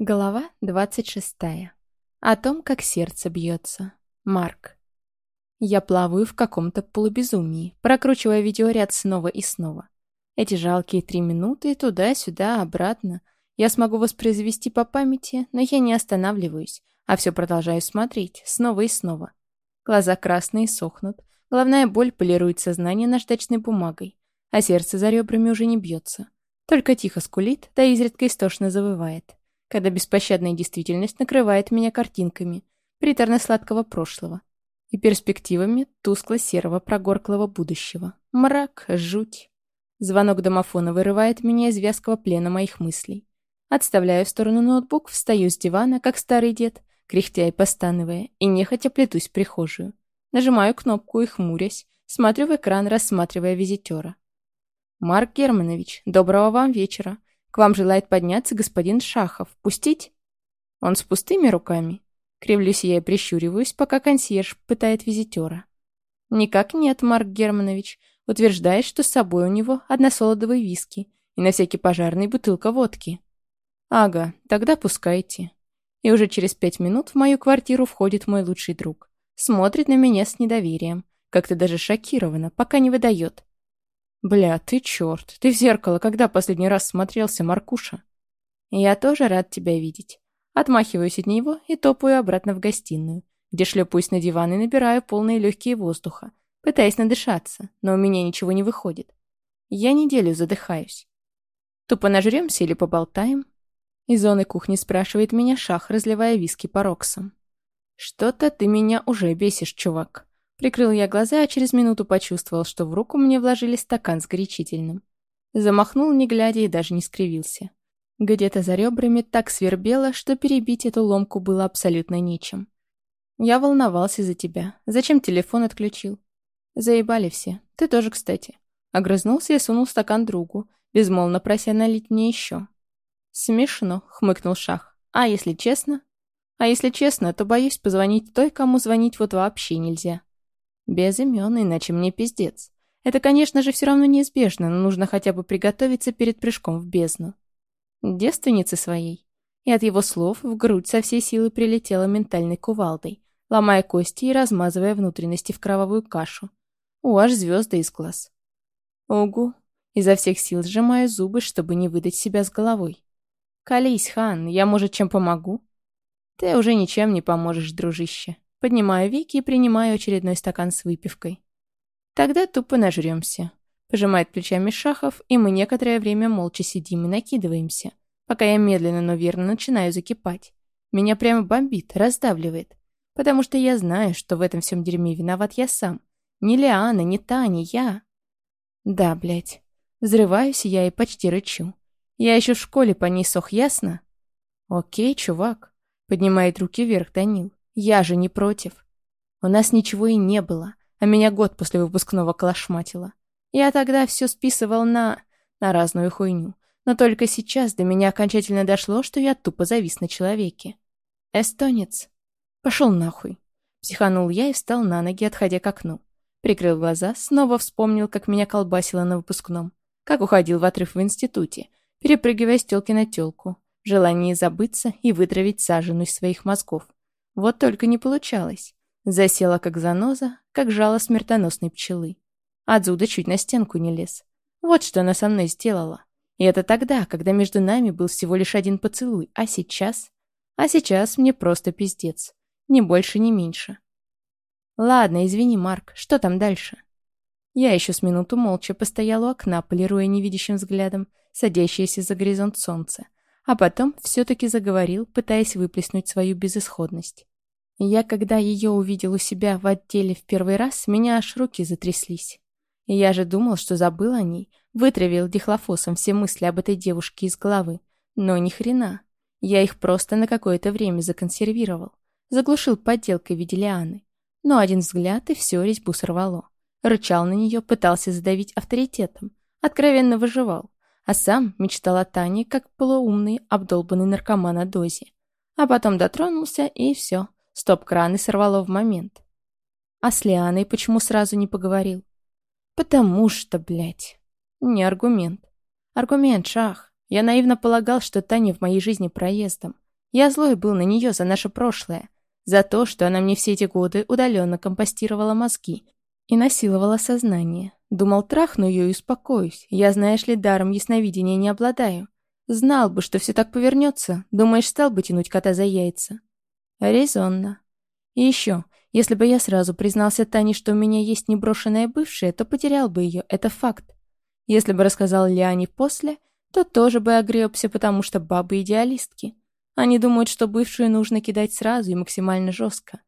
Глава 26. О том, как сердце бьется. Марк. Я плаваю в каком-то полубезумии, прокручивая видеоряд снова и снова. Эти жалкие три минуты туда-сюда, обратно. Я смогу воспроизвести по памяти, но я не останавливаюсь, а все продолжаю смотреть, снова и снова. Глаза красные сохнут, головная боль полирует сознание наждачной бумагой, а сердце за ребрами уже не бьется. Только тихо скулит, да изредка истошно завывает когда беспощадная действительность накрывает меня картинками приторно-сладкого прошлого и перспективами тускло-серого прогорклого будущего. Мрак, жуть. Звонок домофона вырывает меня из вязкого плена моих мыслей. Отставляю в сторону ноутбук, встаю с дивана, как старый дед, кряхтя и постановая, и нехотя плетусь в прихожую. Нажимаю кнопку и, хмурясь, смотрю в экран, рассматривая визитера. «Марк Германович, доброго вам вечера. К вам желает подняться господин Шахов. Пустить? Он с пустыми руками? Кривлюсь я и прищуриваюсь, пока консьерж пытает визитера. Никак нет, Марк Германович. Утверждает, что с собой у него односолодовые виски и на всякий пожарный бутылка водки. Ага, тогда пускайте. И уже через пять минут в мою квартиру входит мой лучший друг. Смотрит на меня с недоверием. Как-то даже шокировано, пока не выдает. «Бля, ты черт! Ты в зеркало когда последний раз смотрелся, Маркуша?» «Я тоже рад тебя видеть». Отмахиваюсь от него и топаю обратно в гостиную, где шлепаюсь на диван и набираю полные легкие воздуха, пытаясь надышаться, но у меня ничего не выходит. Я неделю задыхаюсь. Тупо нажремся или поболтаем? Из зоны кухни спрашивает меня Шах, разливая виски по роксам. «Что-то ты меня уже бесишь, чувак. Прикрыл я глаза, а через минуту почувствовал, что в руку мне вложили стакан с горячительным. Замахнул, не глядя, и даже не скривился. Где-то за ребрами так свербело, что перебить эту ломку было абсолютно нечем. Я волновался за тебя. Зачем телефон отключил? Заебали все. Ты тоже, кстати. Огрызнулся и сунул стакан другу, безмолвно прося налить мне еще. Смешно, хмыкнул Шах. А если честно? А если честно, то боюсь позвонить той, кому звонить вот вообще нельзя. Без имен, иначе мне пиздец. Это, конечно же, все равно неизбежно, но нужно хотя бы приготовиться перед прыжком в бездну. Девственницы своей. И от его слов в грудь со всей силы прилетела ментальной кувалдой, ломая кости и размазывая внутренности в кровавую кашу. У, аж звезды из глаз. Угу. Изо всех сил сжимаю зубы, чтобы не выдать себя с головой. «Колись, хан, я, может, чем помогу?» «Ты уже ничем не поможешь, дружище. Поднимаю веки и принимаю очередной стакан с выпивкой. Тогда тупо нажремся. Пожимает плечами Шахов, и мы некоторое время молча сидим и накидываемся, пока я медленно, но верно начинаю закипать. Меня прямо бомбит, раздавливает. Потому что я знаю, что в этом всем дерьме виноват я сам. Не Лиана, не Таня, я. Да, блядь. Взрываюсь я и почти рычу. Я еще в школе по ней сох, ясно? Окей, чувак. Поднимает руки вверх Данил. Я же не против. У нас ничего и не было, а меня год после выпускного колошматило. Я тогда все списывал на... на разную хуйню. Но только сейчас до меня окончательно дошло, что я тупо завис на человеке. Эстонец. Пошел нахуй. Психанул я и встал на ноги, отходя к окну. Прикрыл глаза, снова вспомнил, как меня колбасило на выпускном. Как уходил в отрыв в институте, перепрыгивая с тёлки на тёлку. В желании забыться и вытравить сажену из своих мозгов. Вот только не получалось. Засела как заноза, как жало смертоносной пчелы. Адзуда чуть на стенку не лез. Вот что она со мной сделала. И это тогда, когда между нами был всего лишь один поцелуй. А сейчас? А сейчас мне просто пиздец. Ни больше, ни меньше. Ладно, извини, Марк, что там дальше? Я еще с минуту молча постояла у окна, полируя невидящим взглядом садящееся за горизонт солнце, а потом все-таки заговорил, пытаясь выплеснуть свою безысходность. Я, когда ее увидел у себя в отделе в первый раз, меня аж руки затряслись. Я же думал, что забыл о ней, вытравил дихлофосом все мысли об этой девушке из головы. Но ни хрена. Я их просто на какое-то время законсервировал. Заглушил подделкой в виде лианы. Но один взгляд, и все резьбу сорвало. Рычал на нее, пытался задавить авторитетом. Откровенно выживал а сам мечтал о Тане как полуумный, обдолбанный наркоман о дозе. А потом дотронулся, и все, стоп-краны сорвало в момент. А с Лианой почему сразу не поговорил? Потому что, блядь, не аргумент. Аргумент, шах. Я наивно полагал, что Таня в моей жизни проездом. Я злой был на нее за наше прошлое, за то, что она мне все эти годы удаленно компостировала мозги и насиловала сознание. Думал, трахну ее и успокоюсь. Я, знаешь ли, даром ясновидения не обладаю. Знал бы, что все так повернется, думаешь, стал бы тянуть кота за яйца. Резонно. И еще, если бы я сразу признался Тане, что у меня есть неброшенная бывшая, то потерял бы ее, это факт. Если бы рассказал Лиане после, то тоже бы огребся, потому что бабы идеалистки. Они думают, что бывшую нужно кидать сразу и максимально жестко.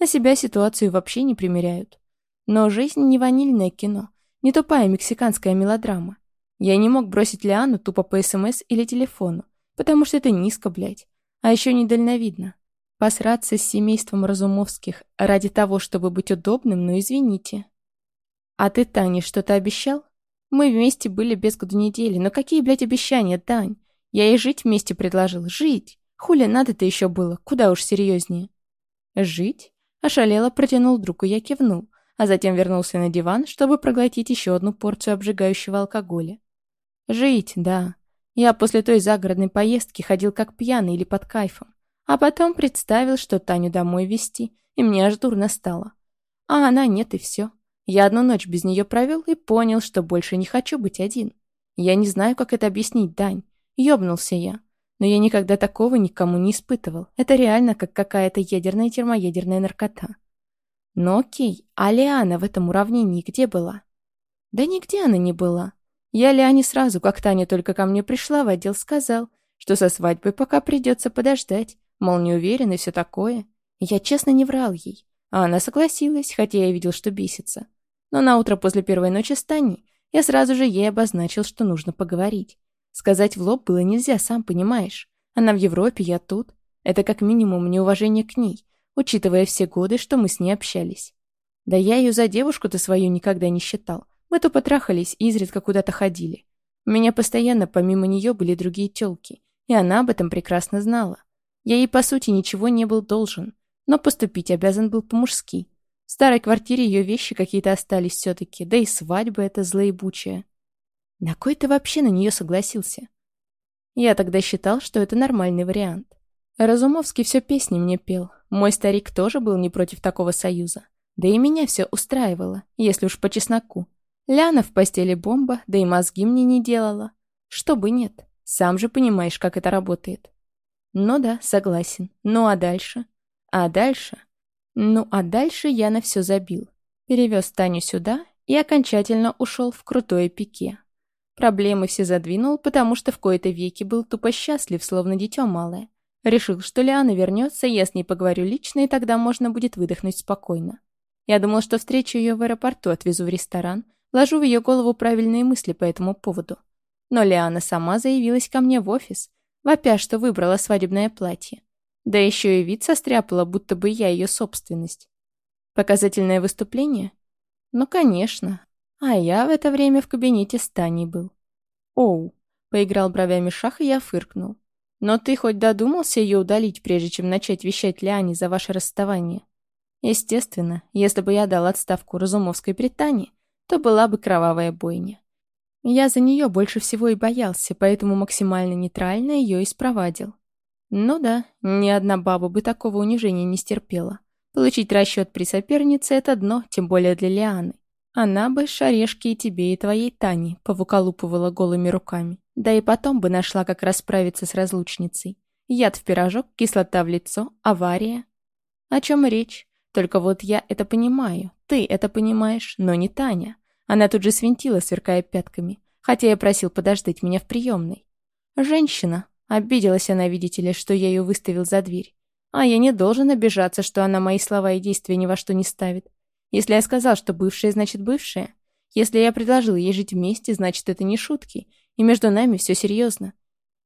На себя ситуацию вообще не примеряют. Но жизнь не ванильное кино, не тупая мексиканская мелодрама. Я не мог бросить Лиану тупо по СМС или телефону, потому что это низко, блядь. А еще недальновидно. Посраться с семейством Разумовских ради того, чтобы быть удобным, ну извините. А ты Тане что-то обещал? Мы вместе были без году недели, но какие, блядь, обещания, Тань? Я ей жить вместе предложил, жить. Хули надо-то еще было, куда уж серьезнее. Жить? Ошалело протянул друг, и я кивнул, а затем вернулся на диван, чтобы проглотить еще одну порцию обжигающего алкоголя. Жить, да. Я после той загородной поездки ходил как пьяный или под кайфом. А потом представил, что Таню домой везти, и мне аж дурно стало. А она нет, и все. Я одну ночь без нее провел и понял, что больше не хочу быть один. Я не знаю, как это объяснить, Дань. Ёбнулся я. Но я никогда такого никому не испытывал. Это реально как какая-то ядерная термоядерная наркота. Но окей, а Лиана в этом уравнении где была? Да нигде она не была. Я Лиане сразу, как Таня только ко мне пришла, в отдел сказал, что со свадьбой пока придется подождать, Мол, не уверен и все такое. Я честно не врал ей. А она согласилась, хотя я видел, что бесится. Но на утро после первой ночи с Таней я сразу же ей обозначил, что нужно поговорить. Сказать в лоб было нельзя, сам понимаешь. Она в Европе, я тут. Это как минимум неуважение к ней, учитывая все годы, что мы с ней общались. Да я ее за девушку-то свою никогда не считал. Мы то потрахались и изредка куда-то ходили. У меня постоянно помимо нее были другие тёлки, и она об этом прекрасно знала. Я ей, по сути, ничего не был должен, но поступить обязан был по-мужски. В старой квартире ее вещи какие-то остались все-таки, да и свадьба эта злоебучая. На кой ты вообще на нее согласился? Я тогда считал, что это нормальный вариант. Разумовский все песни мне пел. Мой старик тоже был не против такого союза. Да и меня все устраивало, если уж по чесноку. Ляна в постели бомба, да и мозги мне не делала. Что бы нет, сам же понимаешь, как это работает. Ну да, согласен. Ну а дальше? А дальше? Ну а дальше я на все забил. Перевез Таню сюда и окончательно ушел в крутое пике. Проблемы все задвинул, потому что в кои-то веки был тупо счастлив, словно дитё малое. Решил, что Лиана вернется, я с ней поговорю лично, и тогда можно будет выдохнуть спокойно. Я думал, что встречу ее в аэропорту, отвезу в ресторан, ложу в ее голову правильные мысли по этому поводу. Но Лиана сама заявилась ко мне в офис, вопя, что выбрала свадебное платье. Да еще и вид состряпала, будто бы я ее собственность. Показательное выступление? Ну, конечно. А я в это время в кабинете с Таней был. Оу, поиграл бровями шах, и я фыркнул. Но ты хоть додумался ее удалить, прежде чем начать вещать Лиане за ваше расставание? Естественно, если бы я дал отставку Разумовской Британии, то была бы кровавая бойня. Я за нее больше всего и боялся, поэтому максимально нейтрально ее и спровадил. Ну да, ни одна баба бы такого унижения не стерпела. Получить расчет при сопернице — это дно, тем более для Лианы. Она бы шарешки и тебе, и твоей Тане повуколупывала голыми руками. Да и потом бы нашла, как расправиться с разлучницей. Яд в пирожок, кислота в лицо, авария. О чем речь? Только вот я это понимаю, ты это понимаешь, но не Таня. Она тут же свинтила, сверкая пятками, хотя я просил подождать меня в приемной. Женщина. Обиделась она, видите ли, что я ее выставил за дверь. А я не должен обижаться, что она мои слова и действия ни во что не ставит. Если я сказал, что бывшая, значит бывшая. Если я предложил ей жить вместе, значит это не шутки. И между нами все серьезно.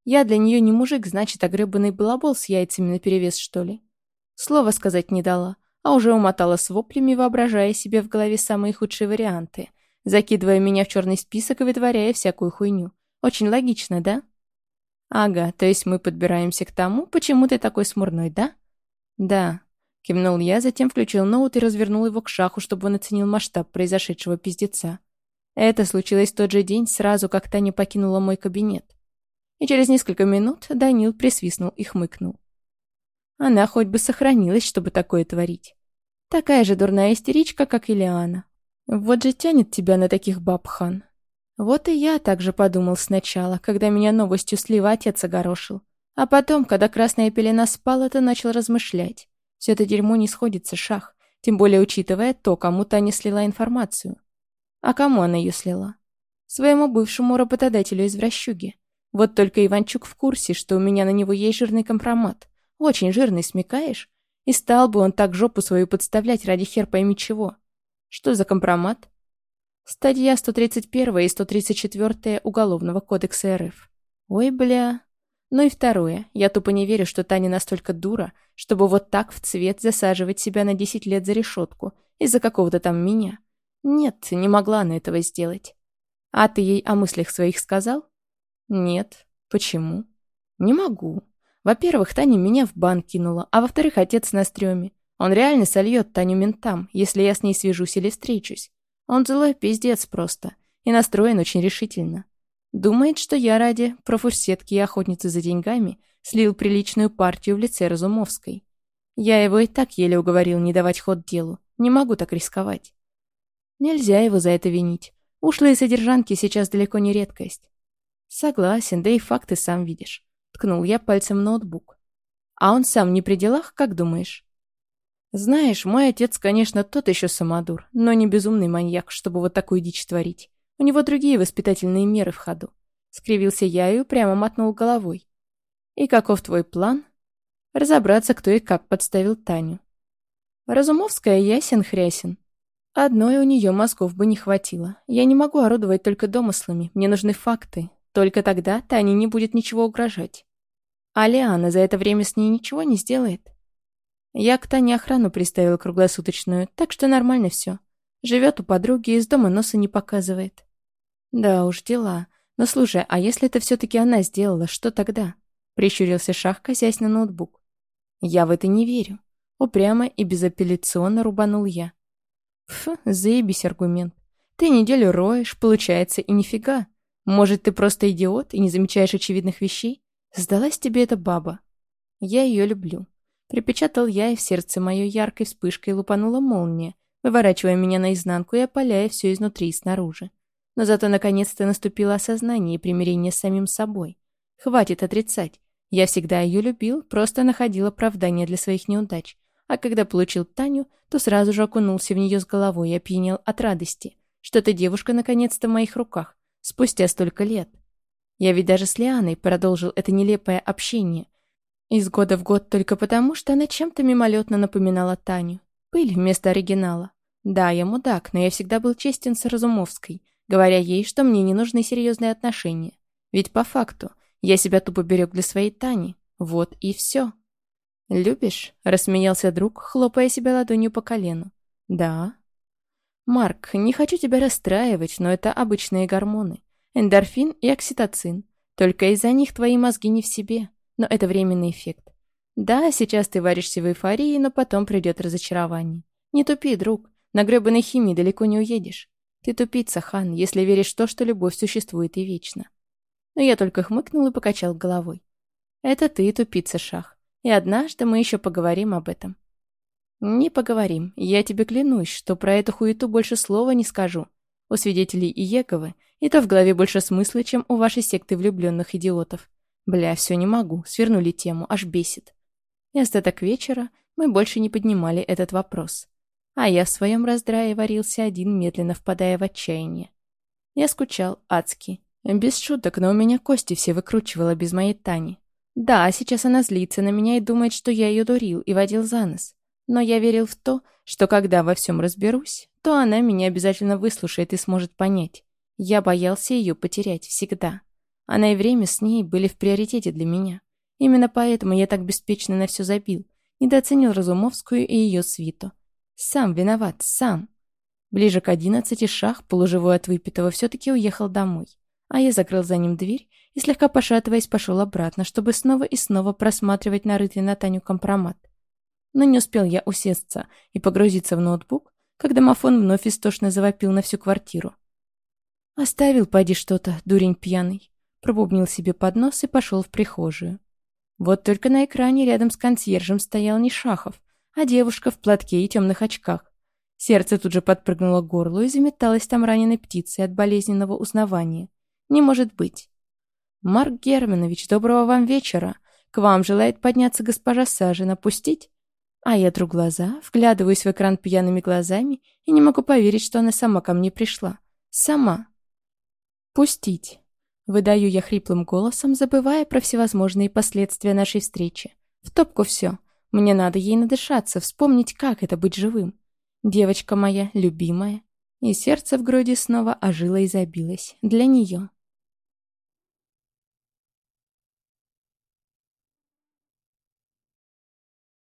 Я для нее не мужик, значит, огребанный балабол с яйцами наперевес, что ли. Слова сказать не дала, а уже умотала с воплями, воображая себе в голове самые худшие варианты закидывая меня в черный список и вытворяя всякую хуйню. Очень логично, да? Ага, то есть мы подбираемся к тому, почему ты такой смурной, да? Да. Кивнул я, затем включил ноут и развернул его к шаху, чтобы он оценил масштаб произошедшего пиздеца. Это случилось в тот же день, сразу как Таня покинула мой кабинет. И через несколько минут Данил присвистнул и хмыкнул. Она хоть бы сохранилась, чтобы такое творить. Такая же дурная истеричка, как Ильяна. Вот же тянет тебя на таких баб, хан. Вот и я так же подумал сначала, когда меня новостью слива отец огорошил. А потом, когда красная пелена спала, то начал размышлять. Все это дерьмо не сходится, шах. Тем более учитывая то, кому Таня слила информацию. А кому она ее слила? Своему бывшему работодателю из Вращуги. Вот только Иванчук в курсе, что у меня на него есть жирный компромат. Очень жирный, смекаешь? И стал бы он так жопу свою подставлять ради хер пойми чего. Что за компромат? Статья 131 и 134 Уголовного кодекса РФ. Ой, бля. Ну и второе. Я тупо не верю, что Таня настолько дура, чтобы вот так в цвет засаживать себя на 10 лет за решетку из-за какого-то там меня. Нет, не могла она этого сделать. А ты ей о мыслях своих сказал? Нет. Почему? Не могу. Во-первых, Таня меня в банк кинула, а во-вторых, отец на стреме. Он реально сольет Таню ментам, если я с ней свяжусь или встречусь. Он злой пиздец просто. И настроен очень решительно. Думает, что я ради профурсетки и охотницы за деньгами слил приличную партию в лице Разумовской. Я его и так еле уговорил не давать ход делу. Не могу так рисковать. Нельзя его за это винить. Ушлые содержанки сейчас далеко не редкость. Согласен, да и факты сам видишь. Ткнул я пальцем в ноутбук. А он сам не при делах, как думаешь? Знаешь, мой отец, конечно, тот еще самодур, но не безумный маньяк, чтобы вот такую дичь творить. У него другие воспитательные меры в ходу. Скривился я и прямо мотнул головой. И каков твой план? Разобраться, кто и как подставил Таню. Разумовская ясен-хрясен. Одной у нее мозгов бы не хватило. Я не могу орудовать только домыслами, мне нужны факты. Только тогда Тане не будет ничего угрожать. А Лиана за это время с ней ничего не сделает. Я к Тане охрану приставила круглосуточную, так что нормально все. Живет у подруги, из дома носа не показывает. Да уж, дела. Но слушай, а если это все-таки она сделала, что тогда? Прищурился Шах, косясь на ноутбук. Я в это не верю. Упрямо и безапелляционно рубанул я. Фу, заебись аргумент. Ты неделю роешь, получается, и нифига. Может, ты просто идиот и не замечаешь очевидных вещей? Сдалась тебе эта баба. Я ее люблю. Припечатал я, и в сердце мое яркой вспышкой лупанула молния, выворачивая меня наизнанку и опаляя все изнутри и снаружи. Но зато наконец-то наступило осознание и примирение с самим собой. Хватит отрицать. Я всегда ее любил, просто находил оправдание для своих неудач. А когда получил Таню, то сразу же окунулся в нее с головой и опьянел от радости, что эта девушка наконец-то в моих руках, спустя столько лет. Я ведь даже с Лианой продолжил это нелепое общение. Из года в год только потому, что она чем-то мимолетно напоминала Таню. Пыль вместо оригинала. Да, я мудак, но я всегда был честен с Разумовской, говоря ей, что мне не нужны серьезные отношения. Ведь по факту я себя тупо берег для своей Тани. Вот и все. «Любишь?» — рассмеялся друг, хлопая себя ладонью по колену. «Да». «Марк, не хочу тебя расстраивать, но это обычные гормоны. Эндорфин и окситоцин. Только из-за них твои мозги не в себе. Но это временный эффект. Да, сейчас ты варишься в эйфории, но потом придет разочарование. Не тупи, друг. На гребаной химии далеко не уедешь. Ты тупица, Хан, если веришь в то, что любовь существует и вечно. Но я только хмыкнул и покачал головой. Это ты тупица, Шах. И однажды мы еще поговорим об этом. Не поговорим. Я тебе клянусь, что про эту хуету больше слова не скажу. У свидетелей Иеговы и то в голове больше смысла, чем у вашей секты влюбленных идиотов. Бля, все не могу. Свернули тему, аж бесит. И остаток вечера мы больше не поднимали этот вопрос. А я в своем раздрае варился один, медленно впадая в отчаяние. Я скучал адски. Без шуток, но у меня кости все выкручивала без моей Тани. Да, сейчас она злится на меня и думает, что я ее дурил и водил за нос. Но я верил в то, что когда во всем разберусь, то она меня обязательно выслушает и сможет понять. Я боялся ее потерять всегда. Она и время с ней были в приоритете для меня. Именно поэтому я так беспечно на все забил, недооценил Разумовскую и ее свиту. Сам виноват, сам. Ближе к одиннадцати шах, полуживой от выпитого, все-таки уехал домой. А я закрыл за ним дверь и, слегка пошатываясь, пошел обратно, чтобы снова и снова просматривать нарытый на Таню компромат. Но не успел я усесться и погрузиться в ноутбук, как домофон вновь истошно завопил на всю квартиру. «Оставил, поди что-то, дурень пьяный», пробубнил себе под нос и пошел в прихожую. Вот только на экране рядом с консьержем стоял не Шахов, а девушка в платке и темных очках. Сердце тут же подпрыгнуло к горлу и заметалось там раненой птицей от болезненного узнавания. Не может быть. «Марк Германович, доброго вам вечера. К вам желает подняться госпожа Сажина. Пустить?» А я тру глаза, вглядываюсь в экран пьяными глазами и не могу поверить, что она сама ко мне пришла. Сама. «Пустить». Выдаю я хриплым голосом, забывая про всевозможные последствия нашей встречи. В топку все. Мне надо ей надышаться, вспомнить, как это быть живым. Девочка моя, любимая. И сердце в груди снова ожило и забилось. Для нее.